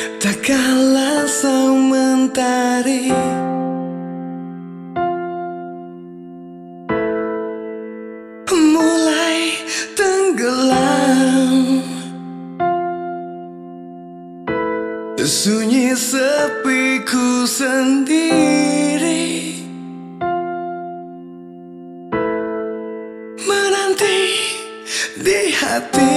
Tak kalah sang mentari. Mulai tenggelam. Sunyi sepiku sendiri. Menanti di hati.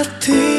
hati